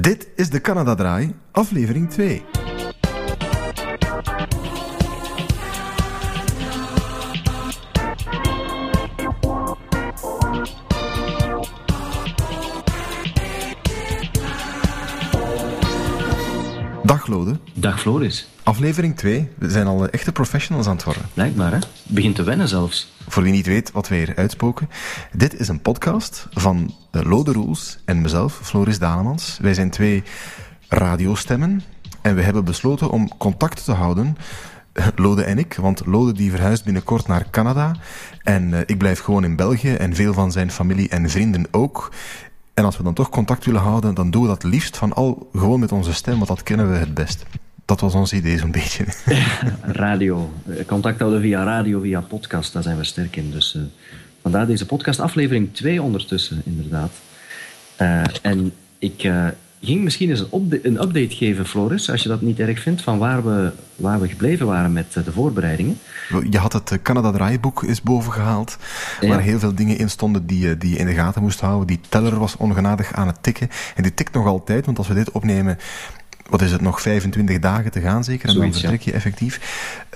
Dit is de Canada Draai, aflevering 2. Dag Floris. Aflevering 2. We zijn al echte professionals aan het worden. Blijkbaar, hè? Begint te wennen zelfs. Voor wie niet weet wat wij hier uitspoken. Dit is een podcast van Lode Roels en mezelf, Floris Danemans. Wij zijn twee radiostemmen en we hebben besloten om contact te houden Lode en ik, want Lode die verhuist binnenkort naar Canada en uh, ik blijf gewoon in België en veel van zijn familie en vrienden ook. En als we dan toch contact willen houden, dan doen we dat liefst van al gewoon met onze stem, want dat kennen we het best. Dat was ons idee zo'n beetje. radio. Contact houden via radio, via podcast, daar zijn we sterk in. Dus uh, vandaar deze podcast, aflevering 2 ondertussen, inderdaad. Uh, en ik ging misschien eens een, een, update geven, Floris, als je dat niet erg vindt, van waar we, waar we gebleven waren met de voorbereidingen. Je had het Canada Draaiboek is bovengehaald, ja. waar heel veel dingen in stonden die, die je in de gaten moest houden. Die teller was ongenadig aan het tikken. En die tikt nog altijd, want als we dit opnemen wat is het, nog 25 dagen te gaan zeker? En dan vertrek je effectief.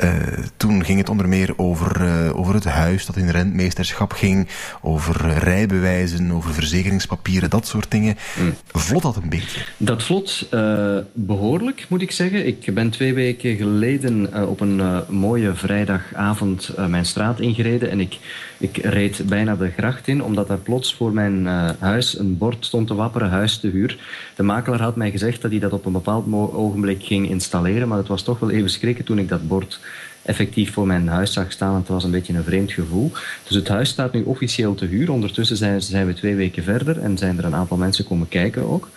Uh, toen ging het onder meer over, uh, over het huis dat in rentmeesterschap ging, over rijbewijzen, over verzekeringspapieren, dat soort dingen. Mm. Vlot dat een beetje? Dat vlot uh, behoorlijk, moet ik zeggen. Ik ben twee weken geleden op een mooie vrijdagavond mijn straat ingereden en ik, ik reed bijna de gracht in, omdat daar plots voor mijn huis een bord stond te wapperen, huis te huur. De makelaar had mij gezegd dat hij dat op een bepaald ogenblik ging installeren. Maar het was toch wel even schrikken toen ik dat bord effectief voor mijn huis zag staan. Het was een beetje een vreemd gevoel. Dus het huis staat nu officieel te huur. Ondertussen zijn, we twee weken verder en zijn er een aantal mensen komen kijken ook.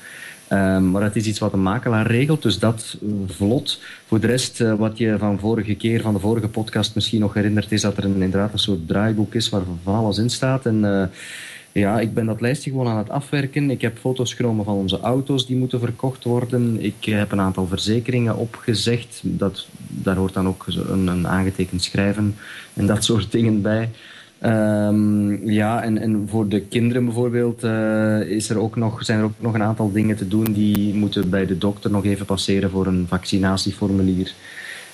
Um, maar het is iets wat een makelaar regelt, dus dat uh, vlot. Voor de rest, uh, wat je van vorige keer, van de vorige podcast misschien nog herinnert, is dat er een, inderdaad een soort draaiboek is waar van alles in staat. En uh, ja, ik ben dat lijstje gewoon aan het afwerken. Ik heb foto's genomen van onze auto's die moeten verkocht worden. Ik heb een aantal verzekeringen opgezegd. Dat, daar hoort dan ook een, een aangetekend schrijven en dat soort dingen bij. Um, ja, en, voor de kinderen bijvoorbeeld uh, is er ook nog, zijn er ook nog een aantal dingen te doen. Die moeten bij de dokter nog even passeren voor een vaccinatieformulier.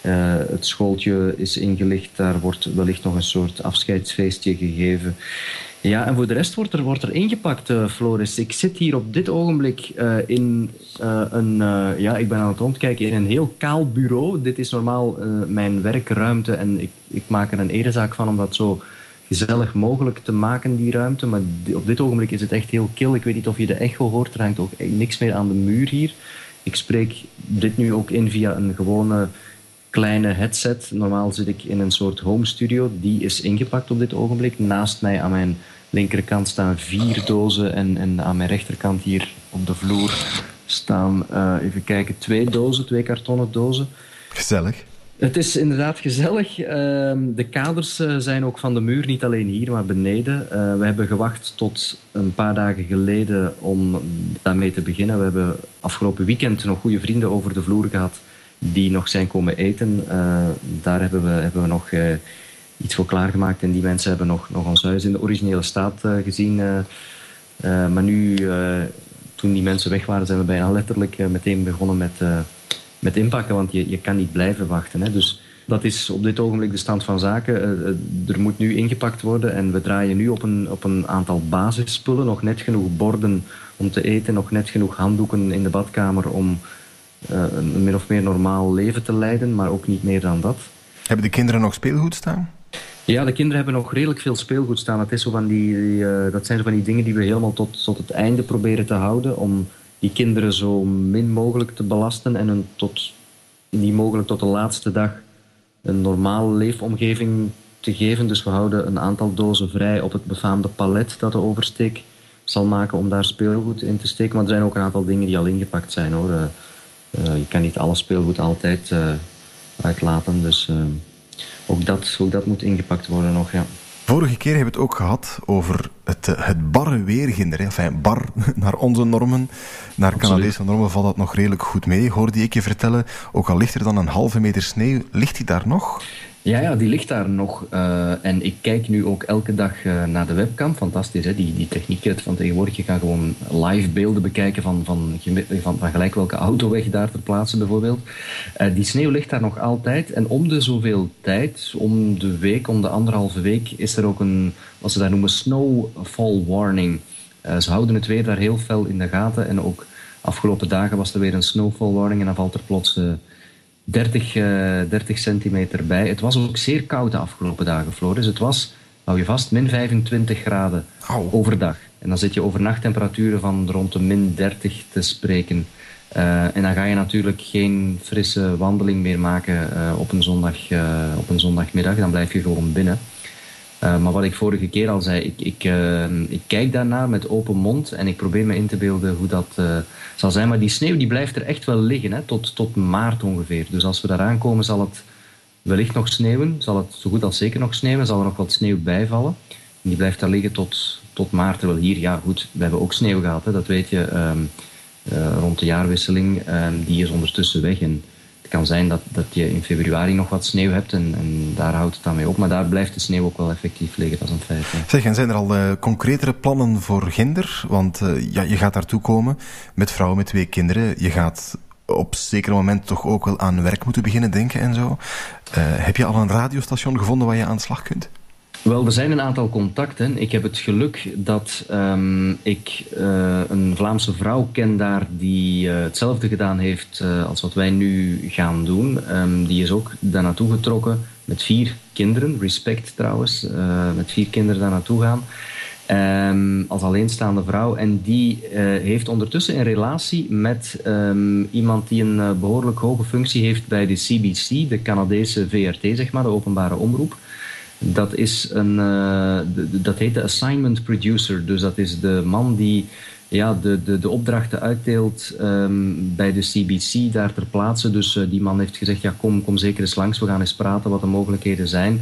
Uh, het schooltje is ingelicht, daar wordt wellicht nog een soort afscheidsfeestje gegeven. Ja, en voor de rest wordt er, wordt er ingepakt, uh, Floris. Ik zit hier op dit ogenblik uh, in een... ja, ik ben aan het rondkijken in een heel kaal bureau. Dit is normaal mijn werkruimte en ik, ik maak er een erezaak van om dat zo gezellig mogelijk te maken, die ruimte. Maar op dit ogenblik is het echt heel kil. Ik weet niet of je de echo hoort. Er hangt ook niks meer aan de muur hier. Ik spreek dit nu ook in via een gewone kleine headset. Normaal zit ik in een soort home studio. Die is ingepakt op dit ogenblik. Naast mij aan mijn linkerkant staan vier dozen. En, en aan mijn rechterkant hier op de vloer staan, uh, even kijken, twee dozen, twee kartonnen dozen. Gezellig. Het is inderdaad gezellig. Uh, de kaders uh, zijn ook van de muur, niet alleen hier, maar beneden. Uh, we hebben gewacht tot een paar dagen geleden om daarmee te beginnen. We hebben afgelopen weekend nog goede vrienden over de vloer gehad die nog zijn komen eten. Uh, daar hebben we, hebben we nog uh, iets voor klaargemaakt. En die mensen hebben nog, nog ons huis in de originele staat uh, gezien. maar nu, toen die mensen weg waren, zijn we bijna letterlijk meteen begonnen met, met inpakken. Want je, je kan niet blijven wachten. Hè. Dus dat is op dit ogenblik de stand van zaken. er moet nu ingepakt worden. En we draaien nu op een, op een aantal basisspullen. Nog net genoeg borden om te eten. Nog net genoeg handdoeken in de badkamer om een min of meer normaal leven te leiden, maar ook niet meer dan dat. Hebben de kinderen nog speelgoed staan? Ja, de kinderen hebben nog redelijk veel speelgoed staan. Dat, is zo van die, uh, dat zijn zo van die dingen die we helemaal tot, tot het einde proberen te houden. Om die kinderen zo min mogelijk te belasten en hun tot, niet mogelijk tot de laatste dag een normale leefomgeving te geven. Dus we houden een aantal dozen vrij op het befaamde palet dat de oversteek zal maken om daar speelgoed in te steken. Maar er zijn ook een aantal dingen die al ingepakt zijn hoor. Uh, je kan niet alle speelgoed altijd uh, uitlaten. Dus uh, ook, dat, ook dat moet ingepakt worden nog, ja. Vorige keer hebben we het ook gehad over het, het barre weerginder. Enfin, bar naar onze normen, naar Canadese normen valt dat nog redelijk goed mee. Hoorde ik je vertellen, ook al ligt er dan een halve meter sneeuw, ligt die daar nog? Ja, ja, die ligt daar nog. Uh, en ik kijk nu ook elke dag uh, naar de webcam. Fantastisch, hè? Die, die techniek van tegenwoordig. Je kan gewoon live beelden bekijken van, van, van, van gelijk welke autoweg daar ter plaatse bijvoorbeeld. Die sneeuw ligt daar nog altijd. En om de zoveel tijd, om de week, om de anderhalve week, is er ook een, wat ze daar noemen, snowfall warning. ze houden het weer daar heel fel in de gaten. En ook afgelopen dagen was er weer een snowfall warning. En dan valt er plots 30, uh, 30 centimeter bij. Het was ook zeer koud de afgelopen dagen, Floris. Het was, hou je vast, min 25 graden overdag. En dan zit je over nachttemperaturen van rond de min 30 te spreken. Uh, en dan ga je natuurlijk geen frisse wandeling meer maken uh, op, een zondag, op een zondagmiddag. Dan blijf je gewoon binnen. Uh, maar wat ik vorige keer al zei, ik, ik, uh, ik, kijk daarnaar met open mond en ik probeer me in te beelden hoe dat uh, zal zijn. Maar die sneeuw die blijft er echt wel liggen, hè, tot, tot maart ongeveer. Dus als we daar aankomen zal het wellicht nog sneeuwen, zal het zo goed als zeker nog sneeuwen, zal er nog wat sneeuw bijvallen. En die blijft daar liggen tot, tot maart. Terwijl hier, ja goed, we hebben ook sneeuw gehad, hè, dat weet je, um, rond de jaarwisseling. Um, die is ondertussen weg en kan zijn dat, dat je in februari nog wat sneeuw hebt en, en, daar houdt het dan mee op. Maar daar blijft de sneeuw ook wel effectief liggen, dat is een feit. Zeg, en zijn er al uh, concretere plannen voor Ginder? Want uh, ja, je gaat daartoe komen met vrouwen met twee kinderen. Je gaat op zeker moment toch ook wel aan werk moeten beginnen denken en zo. Uh, heb je al een radiostation gevonden waar je aan de slag kunt? Wel, er zijn een aantal contacten. Ik heb het geluk dat um, ik uh, een Vlaamse vrouw ken daar die uh, hetzelfde gedaan heeft uh, als wat wij nu gaan doen. Um, die is ook daar naartoe getrokken met vier kinderen. Respect trouwens, met vier kinderen daar naartoe gaan. Um, als alleenstaande vrouw. En die heeft ondertussen een relatie met iemand die een behoorlijk hoge functie heeft bij de CBC, de Canadese VRT, zeg maar, de openbare omroep. Dat, is een, de, dat heet de assignment producer. Dus dat is de man die ja, de, de, de opdrachten uitdeelt um, bij de CBC daar ter plaatse. Dus uh, die man heeft gezegd, ja kom, kom zeker eens langs, we gaan eens praten wat de mogelijkheden zijn.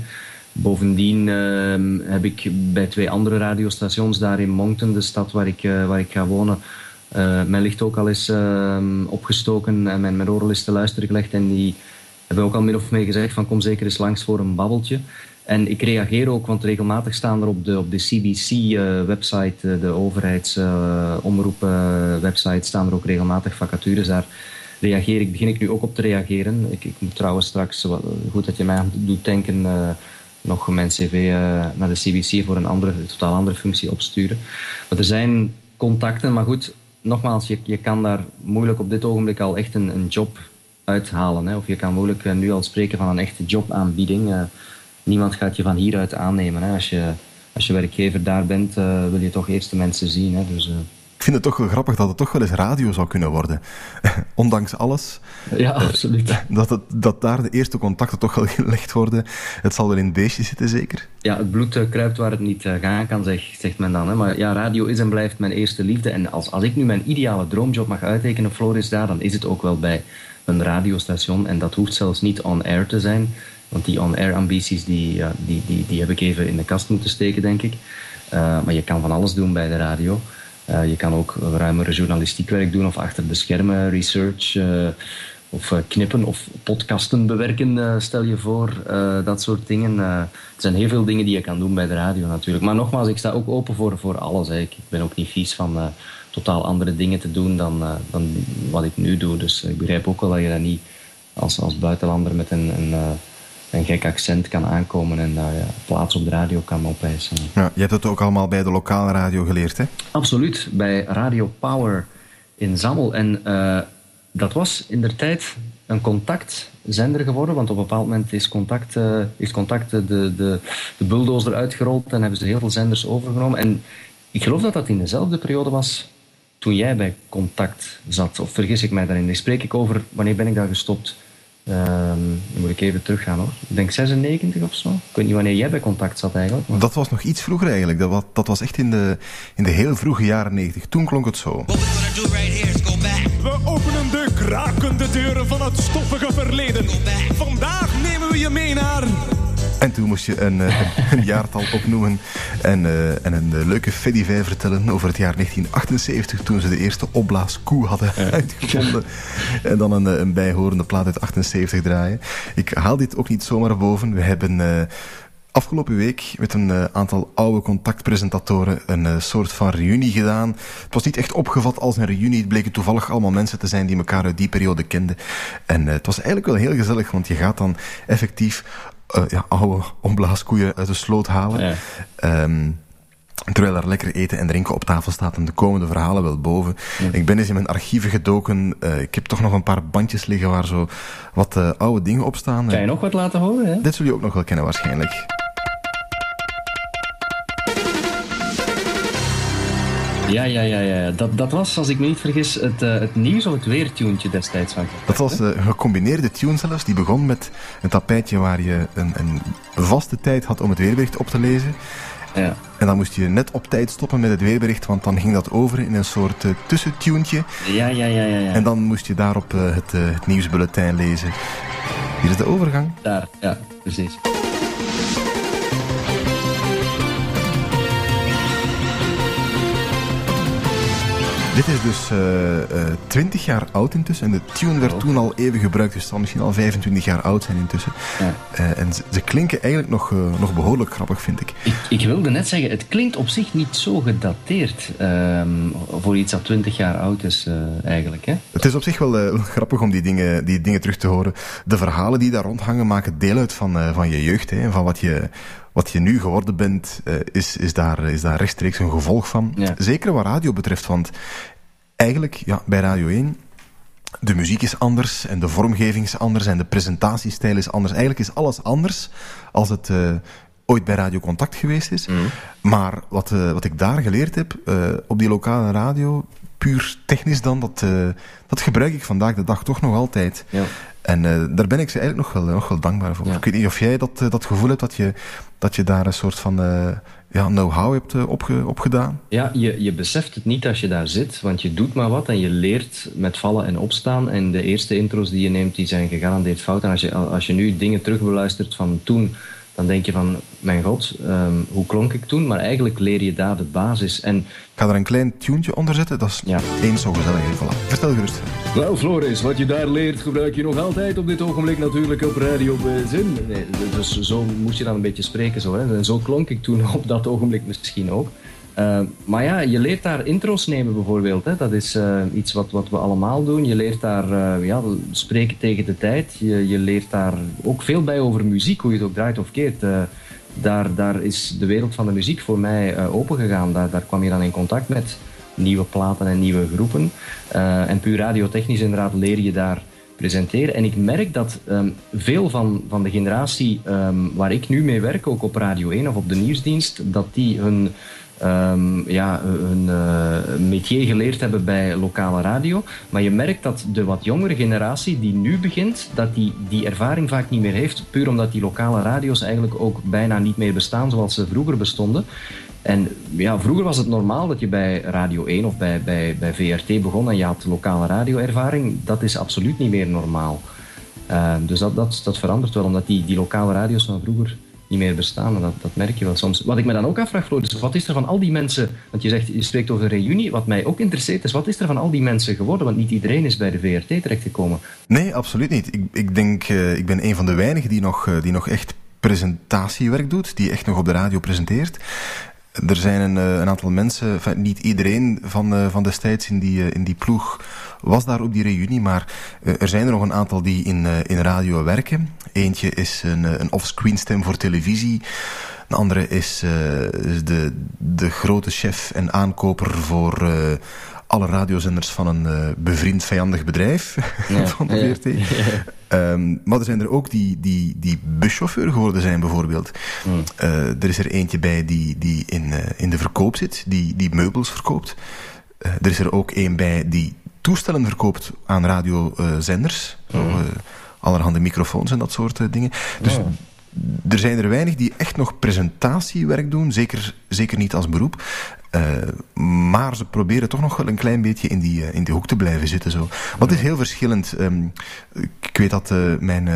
Bovendien uh, heb ik bij twee andere radiostations daar in Moncton, de stad waar ik, uh, waar ik ga wonen, mijn licht ook al eens ehm, opgestoken en mijn, mijn oren is te luisteren gelegd. En die hebben ook al min of meer gezegd van kom zeker eens langs voor een babbeltje. En ik reageer ook, want regelmatig staan er op de, op de CBC-website, uh, uh, de overheidsomroep-website, uh, staan er ook regelmatig vacatures. Daar reageer ik, begin ik nu ook op te reageren. Ik, ik moet trouwens straks, goed dat je mij doet denken, nog mijn cv naar de CBC voor een andere, totaal andere functie opsturen. Maar er zijn contacten, maar goed, nogmaals, je, je kan daar moeilijk op dit ogenblik al echt een, een job uithalen. Hè? Of je kan moeilijk nu al spreken van een echte jobaanbieding. Niemand gaat je van hieruit aannemen. Hè. Als, je, als je werkgever daar bent, uh, wil je toch eerst de mensen zien. Hè. Dus, uh... Ik vind het toch wel grappig dat het toch wel eens radio zou kunnen worden. Ondanks alles. Ja, absoluut. Dat, het, dat daar de eerste contacten toch wel gelegd worden. Het zal wel in het beestje zitten, zeker? Ja, het bloed kruipt waar het niet gaan kan, zeg, zegt men dan. Hè. Maar ja, radio is en blijft mijn eerste liefde. En als, als ik nu mijn ideale droomjob mag uittekenen, Floris, daar, dan is het ook wel bij een radiostation. En dat hoeft zelfs niet on-air te zijn. Want die on-air ambities, die, die, die, die heb ik even in de kast moeten steken, denk ik. Uh, maar je kan van alles doen bij de radio. Uh, je kan ook ruimere journalistiek werk doen of achter de schermen research uh, of knippen of podcasten bewerken, stel je voor. dat soort dingen. er zijn heel veel dingen die je kan doen bij de radio natuurlijk. Maar nogmaals, ik sta ook open voor, voor alles. Ik ben ook niet vies van totaal andere dingen te doen dan, dan wat ik nu doe. Dus ik begrijp ook wel dat je dat niet als, als buitenlander met een, een een gek accent kan aankomen en daar ja, plaats op de radio kan opeisen. Ja, je hebt het ook allemaal bij de lokale radio geleerd, hè? Absoluut, bij Radio Power in Zammel. En uh, dat was in der tijd een contactzender geworden, want op een bepaald moment is contact, uh, is contact de, de, de bulldozer uitgerold en hebben ze heel veel zenders overgenomen. En ik geloof dat dat in dezelfde periode was toen jij bij Contact zat. Of vergis ik mij daarin? Daar spreek ik over, wanneer ben ik daar gestopt? Um, dan moet ik even teruggaan hoor. Ik denk 96 of zo. Ik weet niet wanneer jij bij contact zat eigenlijk. Maar... Dat was nog iets vroeger eigenlijk. Dat was, dat was echt in de, in de heel vroege jaren 90. Toen klonk het zo. We openen de krakende deuren van het stoffige verleden. Vandaag nemen we je mee naar En toen moest je een, eh, een jaartal opnoemen en, uh, en een leuke fedivé vertellen over het jaar 1978, toen ze de eerste opblaaskoe hadden uitgevonden. En dan een, een bijhorende plaat uit 78 draaien. Ik haal dit ook niet zomaar boven. We hebben uh, afgelopen week met een uh, aantal oude contactpresentatoren een uh, soort van reunie gedaan. Het was niet echt opgevat als een reunie. Het bleken toevallig allemaal mensen te zijn die elkaar uit die periode kenden. En uh, het was eigenlijk wel heel gezellig, want je gaat dan effectief ja, oude omblaaskoeien uit de sloot halen. Ja. Um, Terwijl er lekker eten en drinken op tafel staat en de komende verhalen wel boven. Ja. Ik ben eens in mijn archieven gedoken. Uh, ik heb toch nog een paar bandjes liggen waar zo wat uh, oude dingen op staan. Kan je nog wat laten horen? Hè? Dit zul je ook nog wel kennen waarschijnlijk. Ja, ja, ja, ja. Dat, dat was, als ik me niet vergis, het, uh, het nieuws of het weertuntje destijds van. Dat was een gecombineerde tune zelfs. Die begon met een tapijtje waar je een, een vaste tijd had om het weerbericht op te lezen. Ja. En dan moest je net op tijd stoppen met het weerbericht, want dan ging dat over in een soort uh, tussentuntje. Ja, ja, ja, ja, ja. En dan moest je daarop uh, het, uh, het nieuwsbulletin lezen. Hier is de overgang. Daar, ja, precies. Dit is dus uh, uh, 20 jaar oud intussen. En de tune werd oh. toen al even gebruikt, dus het zal misschien al 25 jaar oud zijn intussen. Ja. Uh, en ze, ze, klinken eigenlijk nog, nog behoorlijk grappig, vind ik. ik. ik. wilde net zeggen, het klinkt op zich niet zo gedateerd um, voor iets dat 20 jaar oud is, eigenlijk. Hè? Het is op zich wel grappig om die dingen, die dingen terug te horen. De verhalen die daar rondhangen maken deel uit van, van je jeugd, hè, van wat je wat je nu geworden bent, uh, is, is, daar, is daar rechtstreeks een gevolg van. Ja. Zeker wat radio betreft, want eigenlijk, ja, bij Radio 1, de muziek is anders en de vormgeving is anders en de presentatiestijl is anders. Eigenlijk is alles anders als het uh, ooit bij Radio Contact geweest is. Mm. Maar wat, uh, wat ik daar geleerd heb, uh, op die lokale radio, puur technisch dan, dat, dat gebruik ik vandaag de dag toch nog altijd. Ja. En uh, daar ben ik ze eigenlijk nog wel, nog wel dankbaar voor. Ja. Ik weet niet of jij dat, dat gevoel hebt dat je, dat je daar een soort van uh, ja, know-how hebt opge, opgedaan. Ja, je, je beseft het niet als je daar zit, want je doet maar wat en je leert met vallen en opstaan. En de eerste intro's die je neemt, die zijn gegarandeerd fout. En als je, als je nu dingen terugbeluistert van toen, dan denk je van, mijn god, um, hoe klonk ik toen? Maar eigenlijk leer je daar de basis. En ik ga er een klein tuentje onder zetten, dat is ja. eens zo gezellig. Voilà. Vertel gerust. Wel, Floris, wat je daar leert gebruik je nog altijd op dit ogenblik natuurlijk op Radio Bezin. Nee, dus zo moest je dan een beetje spreken. Zo, hè? En zo klonk ik toen op dat ogenblik misschien ook. Uh, maar ja, je leert daar intro's nemen bijvoorbeeld. Hè. Dat is uh, iets wat, wat we allemaal doen. Je leert daar uh, ja, spreken tegen de tijd. Je, je leert daar ook veel bij over muziek, hoe je het ook draait of keert. daar, daar is de wereld van de muziek voor mij opengegaan. Daar, daar kwam je dan in contact met nieuwe platen en nieuwe groepen. en puur radiotechnisch inderdaad leer je daar presenteren. En ik merk dat um, veel van, van de generatie um, waar ik nu mee werk, ook op Radio 1 of op de nieuwsdienst, dat die hun um, ja, een uh, geleerd hebben bij lokale radio. Maar je merkt dat de wat jongere generatie die nu begint, dat die die ervaring vaak niet meer heeft. Puur omdat die lokale radio's eigenlijk ook bijna niet meer bestaan zoals ze vroeger bestonden. En ja, vroeger was het normaal dat je bij Radio 1 of bij, bij, bij VRT begon en je had lokale radioervaring. Dat is absoluut niet meer normaal. Uh, dus dat, dat, dat verandert wel, omdat die, die lokale radio's van vroeger niet meer bestaan. Dat, dat merk je wel soms. Wat ik me dan ook afvraag, Floris, wat is er van al die mensen... Want je zegt, je spreekt over een reunie. Wat mij ook interesseert is, wat is er van al die mensen geworden? Want niet iedereen is bij de VRT terechtgekomen. Nee, absoluut niet. Ik, ik denk, uh, ik ben een van de weinigen die nog, uh, die nog echt presentatiewerk doet. Die echt nog op de radio presenteert. Er zijn een, een aantal mensen, niet iedereen van, uh, van destijds in die, uh, in die ploeg was daar op die reunie, maar er zijn er nog een aantal die in, in radio werken. Eentje is een, een offscreen stem voor televisie. Een andere is de, de grote chef en aankoper voor alle radiozenders van een uh, bevriend vijandig bedrijf ja, van de VRT. Ja, um, maar er zijn er ook die, die, die buschauffeur geworden zijn bijvoorbeeld. Mm. Uh, er is er eentje bij die, die in, uh, in de verkoop zit, die, die meubels verkoopt. er is er ook een bij die toestellen verkoopt aan radiozenders. Mm. allerhande microfoons en dat soort dingen. Dus er zijn er weinig die echt nog presentatiewerk doen, zeker, zeker niet als beroep. Maar ze proberen toch nog wel een klein beetje in die, in die hoek te blijven zitten. Zo. Wat is heel verschillend. Ehm, ik weet dat mijn,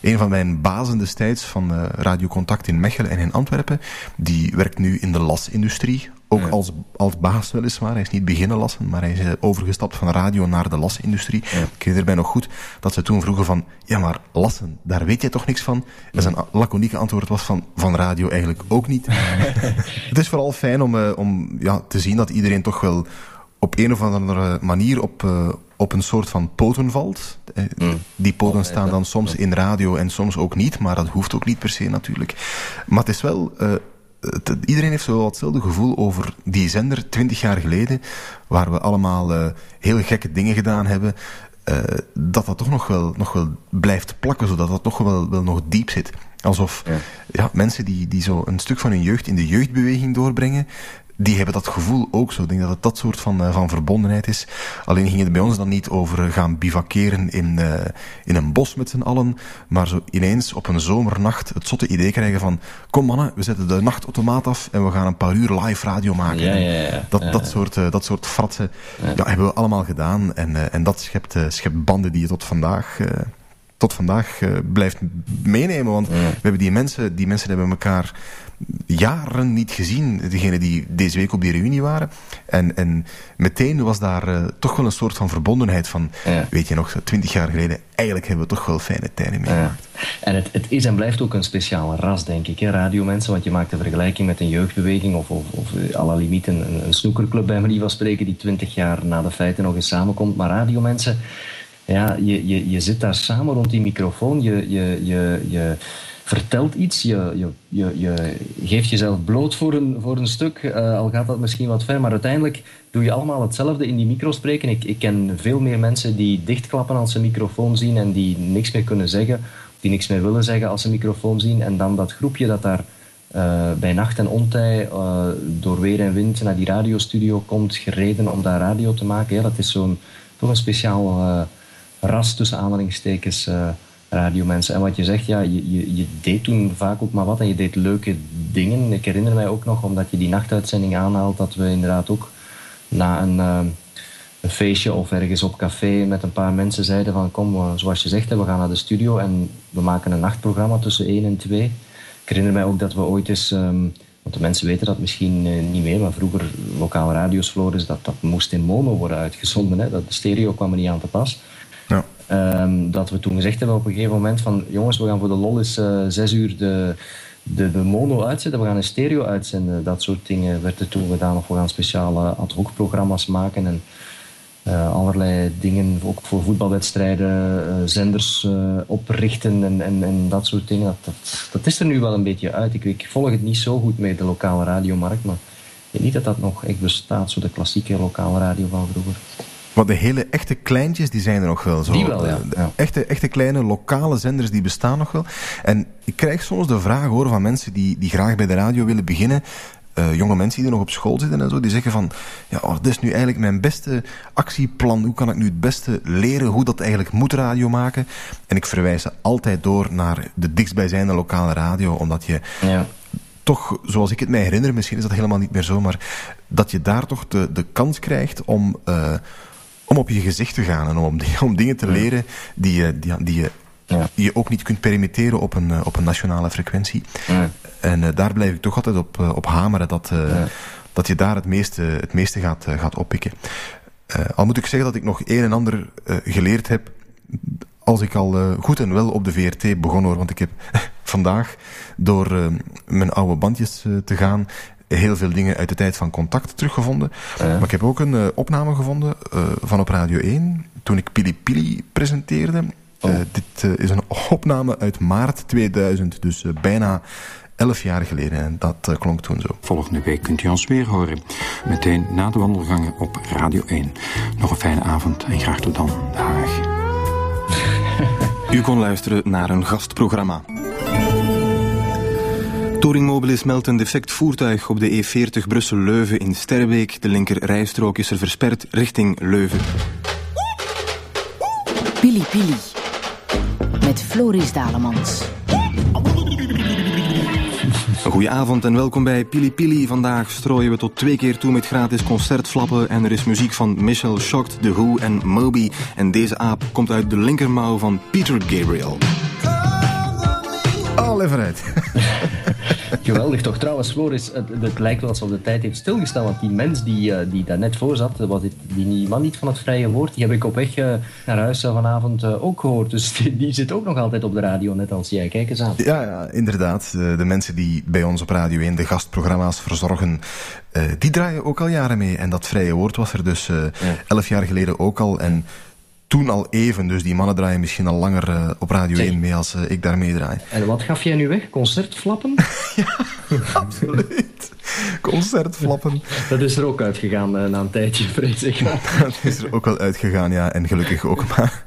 een van mijn bazen destijds van Radio Contact in Mechelen en in Antwerpen, die werkt nu in de lasindustrie ook als, als baas weliswaar. Hij is niet beginnen lassen, maar hij is overgestapt van radio naar de lasindustrie. Ja. Ik herinner mij nog goed dat ze toen vroegen van... Ja, maar lassen, daar weet je toch niks van? En zijn laconieke antwoord was van... Van radio eigenlijk ook niet. het is vooral fijn om, uh, om ja, te zien dat iedereen toch wel... op een of andere manier op, uh, op een soort van poten valt. Eh, mm. Die poten staan dan soms in radio en soms ook niet. Maar dat hoeft ook niet per se natuurlijk. Maar het is wel... Uh, iedereen heeft zo hetzelfde gevoel over die zender 20 jaar geleden, waar we allemaal uh, heel gekke dingen gedaan hebben, uh, dat dat toch nog wel, nog wel blijft plakken, zodat dat toch wel, wel nog diep zit. Alsof ja. ja. mensen die, die zo een stuk van hun jeugd in de jeugdbeweging doorbrengen, die hebben dat gevoel ook zo. Ik denk dat het dat soort van, uh, van verbondenheid is. Alleen ging het bij ons dan niet over gaan bivakeren in, uh, in een bos met z'n allen, maar zo ineens op een zomernacht het zotte idee krijgen van kom mannen, we zetten de nachtautomaat af en we gaan een paar uur live radio maken. Ja, ja, ja. Dat, dat, soort, uh, dat soort fratsen hebben we allemaal gedaan en, en dat schept, schept banden die je tot vandaag tot vandaag uh, blijft meenemen. Want we hebben die mensen, die mensen hebben elkaar jaren niet gezien. Degene die deze week op die reunie waren. En, en meteen was daar uh, toch wel een soort van verbondenheid van, ja. weet je nog, twintig jaar geleden, eigenlijk hebben we toch wel fijne tijden meegemaakt. Ja. En het, het is en blijft ook een speciale ras, denk ik, hè, radiomensen. Want je maakt een vergelijking met een jeugdbeweging of, of, of à la limiet een, een snoekerclub bij manier van spreken die twintig jaar na de feiten nog eens samenkomt. Maar radiomensen ja, je, je, je zit daar samen rond die microfoon. Je, je, je, je vertelt iets. Je, je, je, je geeft jezelf bloot voor een, voor een stuk. Uh, al gaat dat misschien wat ver. Maar uiteindelijk doe je allemaal hetzelfde in die micro spreken. Ik, ik ken veel meer mensen die dichtklappen als ze een microfoon zien. En die niks meer kunnen zeggen. Die niks meer willen zeggen als ze een microfoon zien. En dan dat groepje dat daar uh, bij nacht en ontij uh, door weer en wind naar die radiostudio komt gereden om daar radio te maken. Ja, dat is zo'n toch een speciaal ras tussen aanhalingstekens radiomensen. En wat je zegt, ja, je, je, je, deed toen vaak ook maar wat en je deed leuke dingen. Ik herinner mij ook nog, omdat je die nachtuitzending aanhaalt, dat we inderdaad ook na een, uh, een feestje of ergens op café met een paar mensen zeiden van kom, zoals je zegt, we gaan naar de studio en we maken een nachtprogramma tussen 1 en 2. Ik herinner mij ook dat we ooit eens... Um, want de mensen weten dat misschien uh, niet meer, maar vroeger lokale radio's Floris, dat, dat moest in mono worden uitgezonden. Hè? Dat de stereo kwam er niet aan te pas. Um, dat we toen gezegd hebben op een gegeven moment van jongens, we gaan voor de lol eens uh, zes uur de, de, de mono uitzetten, we gaan een stereo uitzenden. Dat soort dingen werd er toen gedaan. Of we gaan speciale ad hoc programma's maken en uh, allerlei dingen, ook voor voetbalwedstrijden, uh, zenders oprichten en, en, en, dat soort dingen. Dat, dat, dat, is er nu wel een beetje uit. Ik, volg het niet zo goed met de lokale radiomarkt, maar ik weet niet dat dat nog echt bestaat, zo de klassieke lokale radio van vroeger. Maar de hele echte kleintjes, die zijn er nog wel. Zo. Die wel, ja. ja. Echte, echte kleine lokale zenders, die bestaan nog wel. En ik krijg soms de vraag hoor van mensen die, die graag bij de radio willen beginnen. Uh, jonge mensen die er nog op school zitten en zo, die zeggen van, ja, oh, dit is nu eigenlijk mijn beste actieplan. Hoe kan ik nu het beste leren hoe dat eigenlijk moet radio maken? En ik verwijs ze altijd door naar de dichtstbijzijnde lokale radio, omdat je ja. toch, zoals ik het mij herinner, misschien is dat helemaal niet meer zo, maar dat je daar toch de, de kans krijgt om... Uh, om op je gezicht te gaan en om, om dingen te leren die je, die, die je, ja. die je ook niet kunt permitteren op een, op een nationale frequentie. Ja. En uh, daar blijf ik toch altijd op, uh, op hameren dat, uh, ja. dat je daar het meeste, het meeste gaat, gaat oppikken. al moet ik zeggen dat ik nog een en ander geleerd heb als ik al goed en wel op de VRT begon hoor. Want ik heb vandaag door mijn oude bandjes te gaan heel veel dingen uit de tijd van contact teruggevonden. Maar ik heb ook een uh, opname gevonden uh, van op Radio 1, toen ik Pili Pili presenteerde. Oh. Uh, dit is een opname uit maart 2000, dus bijna elf jaar geleden. En dat klonk toen zo. Volgende week kunt u ons weer horen. Meteen na de wandelgangen op Radio 1. Nog een fijne avond en graag tot dan. Dag. U kon luisteren naar een gastprogramma. Touringmobilis meldt een defect voertuig op de E40 Brussel-Leuven in Sterbeek. De linker rijstrook is er versperd richting Leuven. Pili Pili. Met Floris Dalemans. Een goede avond en welkom bij Pili Pili. Vandaag strooien we tot twee keer toe met gratis concertflappen. En er is muziek van Michel Shocked, The Who en Moby. En deze aap komt uit de linkermouw van Peter Gabriel. Al even uit. Geweldig toch? Trouwens, Floris, het, het lijkt wel alsof de tijd heeft stilgestaan. Want die mens die, uh, die daar net voor zat, was dit, die man niet van het vrije woord, die heb ik op weg uh, naar huis uh, vanavond ook gehoord. Dus die, die, zit ook nog altijd op de radio, net als jij. Kijk eens aan. Ja, ja inderdaad. De, de, mensen die bij ons op Radio 1 de gastprogramma's verzorgen, die draaien ook al jaren mee. En dat vrije woord was er dus elf jaar geleden ook al. En toen al even. Dus die mannen draaien misschien al langer uh, op Radio zeg. 1 mee als uh, ik daar meedraai. En wat gaf jij nu weg? Concertflappen? ja, absoluut. Concertflappen. Dat is er ook uitgegaan uh, na een tijdje, vrees ik. dat is er ook wel uitgegaan, ja. En gelukkig ook. Maar,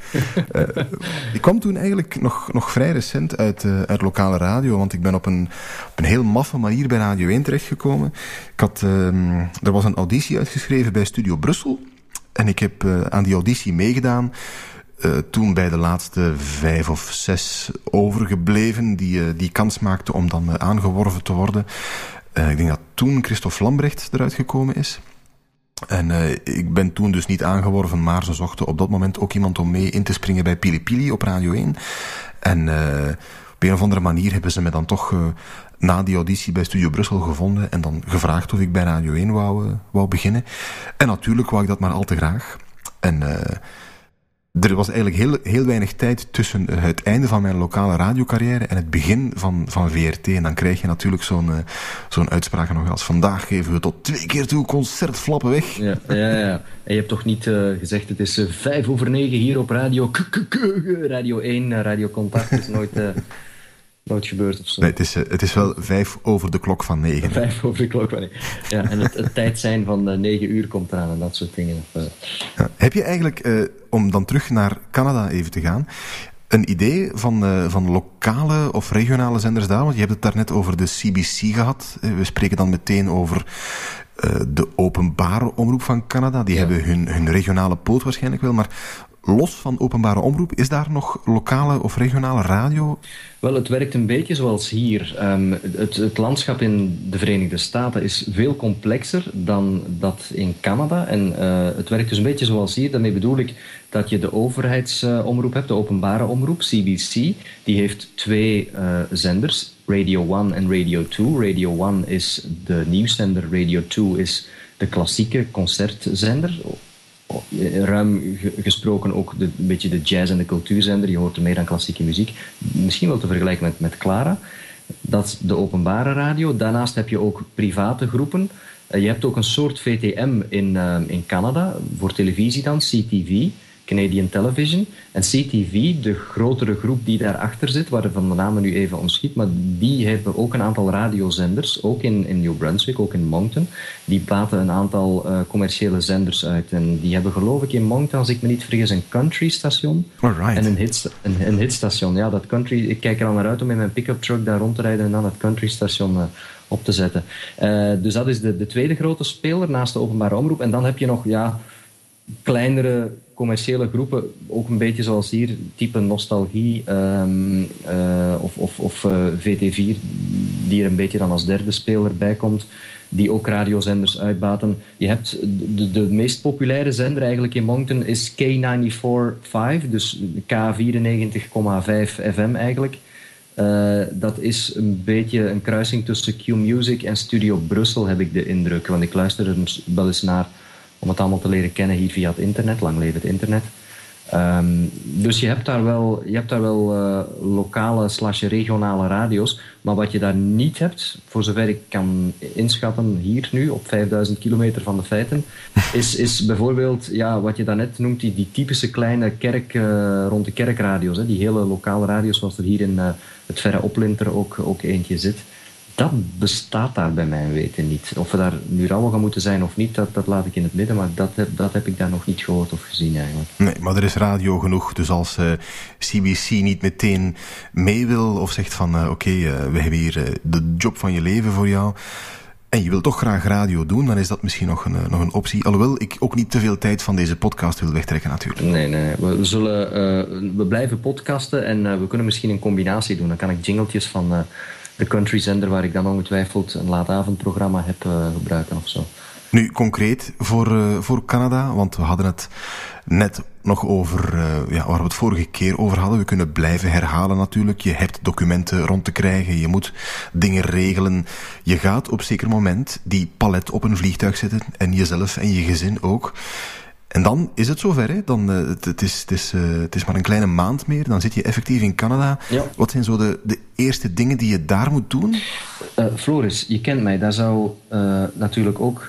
ik kwam toen eigenlijk nog, nog vrij recent uit, uit lokale radio. Want ik ben op een, op een heel maffe manier bij Radio 1 terechtgekomen. Ik had, ehm, er was een auditie uitgeschreven bij Studio Brussel. En ik heb uh, aan die auditie meegedaan. Uh, toen bij de laatste vijf of zes overgebleven die, uh, die kans maakten om dan aangeworven te worden. ik denk dat toen Christophe Lambrecht eruit gekomen is. En ik ben toen dus niet aangeworven, maar ze zochten op dat moment ook iemand om mee in te springen bij Pili Pili op Radio 1. En op een of andere manier hebben ze me dan toch na die auditie bij Studio Brussel gevonden en dan gevraagd of ik bij Radio 1 wou, uh, wou beginnen. En natuurlijk wou ik dat maar al te graag. En uh, er was eigenlijk heel, heel weinig tijd tussen het einde van mijn lokale radiocarrière en het begin van, van VRT. En dan krijg je natuurlijk zo'n zo'n uitspraak nog als vandaag geven we tot twee keer toe concertflappen weg. Ja, ja, ja. En je hebt toch niet gezegd het is vijf over negen hier op radio, Radio 1, Radio Contact is nooit nooit gebeurd of zo. Nee, het is, uh, het is wel vijf over de klok van negen. Vijf over de klok van negen. Ja, en het, het tijd zijn van uh, negen uur komt eraan en dat soort dingen. Ja. Heb je eigenlijk, om dan terug naar Canada even te gaan, een idee van, van lokale of regionale zenders daar? Want je hebt het daarnet over de CBC gehad. we spreken dan meteen over de openbare omroep van Canada. Die ja. hebben hun, hun regionale poot waarschijnlijk wel. Maar los van openbare omroep, is daar nog lokale of regionale radio? Wel, het werkt een beetje zoals hier. Um, het, het, landschap in de Verenigde Staten is veel complexer dan dat in Canada. En uh, het werkt dus een beetje zoals hier. Daarmee bedoel ik dat je de overheidsomroep hebt, de openbare omroep, CBC. Die heeft twee uh, zenders, Radio 1 en Radio 2. Radio 1 is de nieuwszender, Radio 2 is de klassieke concertzender ruim gesproken ook de, een beetje de jazz- en de cultuurzender. Je hoort er meer dan klassieke muziek. Misschien wel te vergelijken met, met Clara. Dat is de openbare radio. Daarnaast heb je ook private groepen. Uh, je hebt ook een soort VTM in, uh, in Canada, voor televisie dan, CTV. Canadian Television. En CTV, de grotere groep die daarachter zit, waar van de namen nu even ontschiet, maar die hebben ook een aantal radiozenders, ook in, in New Brunswick, ook in Moncton. Die baten een aantal uh, commerciële zenders uit. En die hebben geloof ik in Moncton, als ik me niet vergis, een country station. Alright. En een, hit, een, een hitstation. Ja, dat country, ik kijk er al naar uit om in mijn pick-up truck daar rond te rijden en dan het country station uh, op te zetten. Uh, dus dat is de, de tweede grote speler naast de openbare omroep. En dan heb je nog, ja, kleinere commerciële groepen, ook een beetje zoals hier, type nostalgie um, uh, of, of, of uh, VT4, die er een beetje dan als derde speler bij komt, die ook radiozenders uitbaten. Je hebt de, de meest populaire zender eigenlijk in Moncton is K94.5, dus K94,5 FM eigenlijk. Uh, dat is een beetje een kruising tussen Q-Music en Studio Brussel, heb ik de indruk. Want ik luister er wel eens naar om het allemaal te leren kennen hier via het internet. Lang leven het internet. Um, dus je hebt daar wel, je hebt daar wel uh, lokale slash regionale radio's. Maar wat je daar niet hebt, voor zover ik kan inschatten hier nu, op 5000 kilometer van de feiten, is, is bijvoorbeeld ja, wat je daarnet noemt, die, die typische kleine kerk, uh, rond de kerkradio's. Hè, die hele lokale radio's, zoals er hier in uh, het verre Oplinter ook, ook eentje zit dat bestaat daar bij mijn weten niet. Of we daar nu rauw gaan moeten zijn of niet, dat, dat laat ik in het midden. Maar dat, dat heb ik daar nog niet gehoord of gezien eigenlijk. Nee, maar er is radio genoeg. Dus als uh, CBC niet meteen mee wil of zegt van... Uh, oké, okay, uh, we hebben hier de job van je leven voor jou... En je wilt toch graag radio doen, dan is dat misschien nog een, nog een optie. Alhoewel ik ook niet te veel tijd van deze podcast wil wegtrekken natuurlijk. Nee, nee. We, zullen, we blijven podcasten en we kunnen misschien een combinatie doen. Dan kan ik jingletjes van de country zender waar ik dan ongetwijfeld een laatavondprogramma heb gebruiken of zo. Nu, concreet voor, uh, voor Canada, want we hadden het net nog over, uh, ja, waar we het vorige keer over hadden. We kunnen blijven herhalen natuurlijk. Je hebt documenten rond te krijgen, je moet dingen regelen. Je gaat op zeker moment die palet op een vliegtuig zetten en jezelf en je gezin ook. En dan is het zover. Hè? Dan, uh, het, het, is, het, is, uh, het is maar een kleine maand meer. Dan zit je effectief in Canada. Ja. Wat zijn zo de, de eerste dingen die je daar moet doen? Uh, Floris, je kent mij. Daar, zou, natuurlijk ook,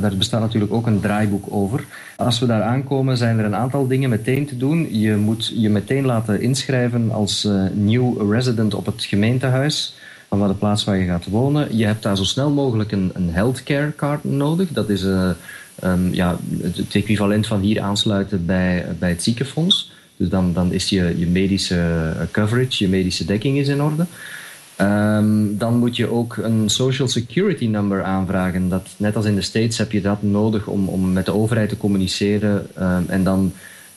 daar bestaat natuurlijk ook een draaiboek over. Als we daar aankomen, zijn er een aantal dingen meteen te doen. Je moet je meteen laten inschrijven als new resident op het gemeentehuis van de plaats waar je gaat wonen. Je hebt daar zo snel mogelijk een, een healthcare card nodig. Dat is um, ja, het equivalent van hier aansluiten bij, bij het ziekenfonds. Dus dan, dan is je, je medische eh, coverage, je medische dekking is in orde. Um, dan moet je ook een social security number aanvragen. Dat, net als in de States heb je dat nodig om, om met de overheid te communiceren. Um, en dan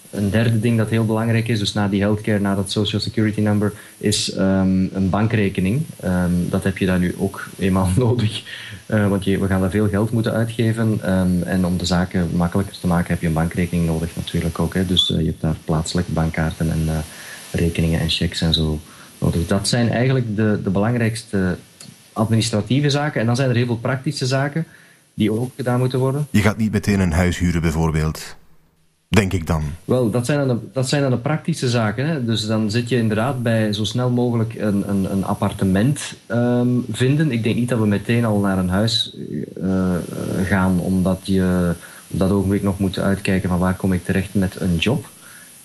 een derde ding dat heel belangrijk is, dus na die healthcare, na dat social security number, is um, een bankrekening. Um, dat heb je daar nu ook eenmaal nodig. Uh, want je, we gaan daar veel geld moeten uitgeven. Um, en om de zaken makkelijker te maken heb je een bankrekening nodig natuurlijk ook. Hè. Dus uh, je hebt daar plaatselijk bankkaarten en uh, rekeningen en checks en zo nodig. Dat zijn eigenlijk de, de belangrijkste administratieve zaken. En dan zijn er heel veel praktische zaken die ook gedaan moeten worden. Je gaat niet meteen een huis huren bijvoorbeeld? Denk ik dan. Wel, dat zijn dan de, dat zijn dan praktische zaken. Hè? Dus dan zit je inderdaad bij zo snel mogelijk een, een, een appartement um, vinden. Ik denk niet dat we meteen al naar een huis uh, gaan, omdat je op dat ogenblik nog moet uitkijken van waar kom ik terecht met een job.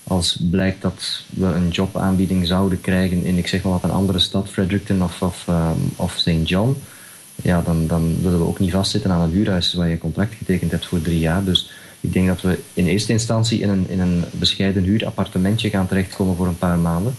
Als blijkt dat we een jobaanbieding zouden krijgen in, ik zeg maar wat, een andere stad, Fredericton of, of, um, of St. John, ja, dan, dan willen we ook niet vastzitten aan een huurhuis waar je een contract getekend hebt voor drie jaar. Dus ik denk dat we in eerste instantie in een, in een bescheiden huurappartementje gaan terechtkomen voor een paar maanden.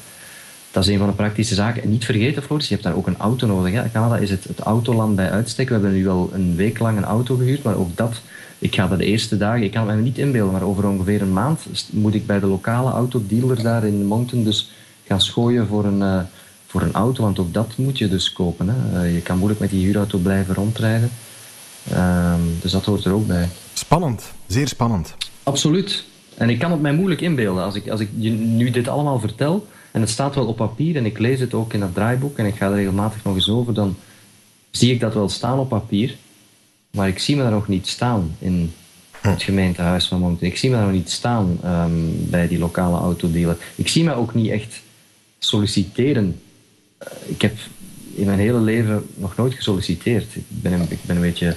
Dat is een van de praktische zaken. En niet vergeten, Floris, je hebt daar ook een auto nodig. Hè. Canada is het, het autoland bij uitstek. We hebben nu al een week lang een auto gehuurd, maar ook dat... Ik ga de eerste dagen, ik kan me niet inbeelden, maar over ongeveer een maand moet ik bij de lokale autodealer daar in Moncton dus gaan schooien voor een, uh, voor een auto. Want ook dat moet je dus kopen. Hè. Uh, je kan moeilijk met die huurauto blijven rondrijden. Uh, dus dat hoort er ook bij. Spannend, zeer spannend. Absoluut. En ik kan het mij moeilijk inbeelden. Als ik, als ik je nu dit allemaal vertel, en het staat wel op papier en ik lees het ook in dat draaiboek en ik ga er regelmatig nog eens over, dan zie ik dat wel staan op papier. Maar ik zie me daar nog niet staan in het gemeentehuis van Moncton. Ik zie me daar nog niet staan um, bij die lokale autodealer. Ik zie me ook niet echt solliciteren. Uh, ik heb in mijn hele leven nog nooit gesolliciteerd. Ik ben een, ik ben een beetje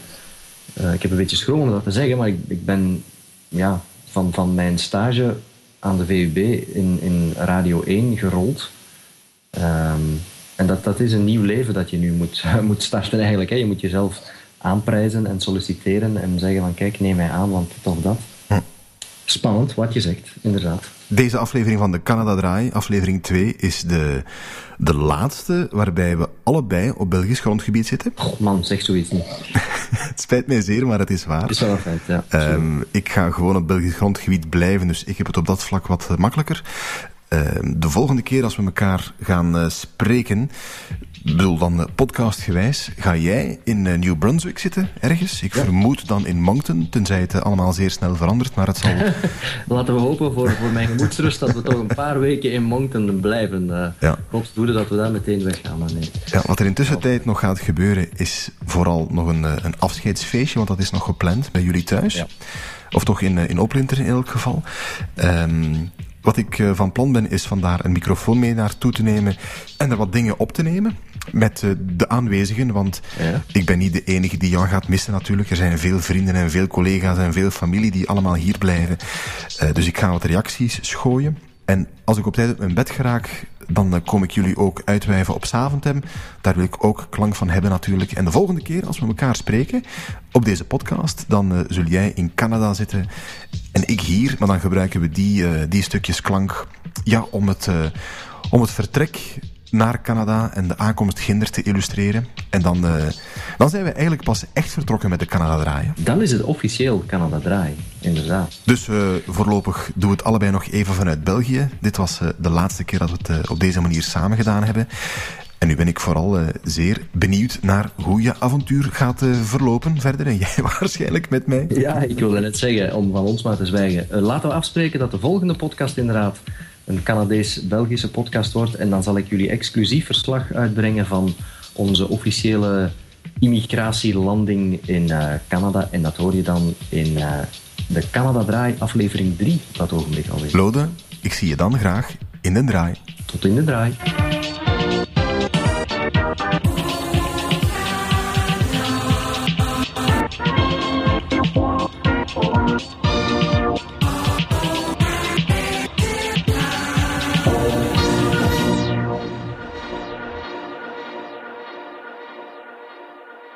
uh, ik heb een beetje schroom om dat te zeggen, maar ik, ik ben ja, van, van mijn stage aan de VUB in, in Radio 1 gerold. Um, en dat, dat is een nieuw leven dat je nu moet, moet starten eigenlijk. Hè. Je moet jezelf aanprijzen en solliciteren en zeggen van kijk, neem mij aan, want dit of dat. Spannend, wat je zegt, inderdaad. Deze aflevering van de Canada Draai, aflevering 2, is de, de laatste waarbij we allebei op Belgisch grondgebied zitten. Man, zeg zoiets niet. het spijt mij zeer, maar het is waar. Het is wel een feit, ja. Um, ik ga gewoon op Belgisch grondgebied blijven, dus ik heb het op dat vlak wat makkelijker. Uh, de volgende keer als we elkaar gaan uh, spreken, bedoel dan uh, podcastgewijs, ga jij in uh, New Brunswick zitten, ergens? Ik ja. vermoed dan in Moncton, tenzij het allemaal zeer snel verandert, maar het zal... Laten we hopen voor, voor mijn gemoedsrust dat we toch een paar weken in Moncton blijven. Uh, ja. Dat we daar meteen weggaan, maar nee. Ja, wat er intussen tijd nog gaat gebeuren, is vooral nog een, een afscheidsfeestje, want dat is nog gepland bij jullie thuis. Ja. Of toch in, in Oplinter in elk geval. Um, wat ik uh, van plan ben, is vandaar een microfoon mee naartoe te nemen en er wat dingen op te nemen met uh, de aanwezigen. Want ja. ik ben niet de enige die jou gaat missen natuurlijk. Er zijn veel vrienden en veel collega's en veel familie die allemaal hier blijven. Uh, dus ik ga wat reacties schooien. En als ik op tijd op mijn bed geraak, dan uh, kom ik jullie ook uitwijven op Saventem. Daar wil ik ook klank van hebben natuurlijk. En de volgende keer als we elkaar spreken op deze podcast, dan uh, zul jij in Canada zitten en ik hier. Maar dan gebruiken we die, uh, die stukjes klank ja, om, het, om het vertrek naar Canada en de aankomst ginder te illustreren. En dan, uh, dan zijn we eigenlijk pas echt vertrokken met de Canada draaien. Dan is het officieel Canada draaien, inderdaad. Dus uh, voorlopig doen we het allebei nog even vanuit België. Dit was uh, de laatste keer dat we het op deze manier samen gedaan hebben. En nu ben ik vooral uh, zeer benieuwd naar hoe je avontuur gaat uh, verlopen verder. En jij waarschijnlijk met mij. Ja, ik wilde net zeggen, om van ons maar te zwijgen. Uh, laten we afspreken dat de volgende podcast inderdaad een Canadees-Belgische podcast wordt. En dan zal ik jullie exclusief verslag uitbrengen van onze officiële immigratielanding in Canada. En dat hoor je dan in de Canada Draai aflevering 3 op dat ogenblik alweer. Lode, ik zie je dan graag in de draai. Tot in de draai.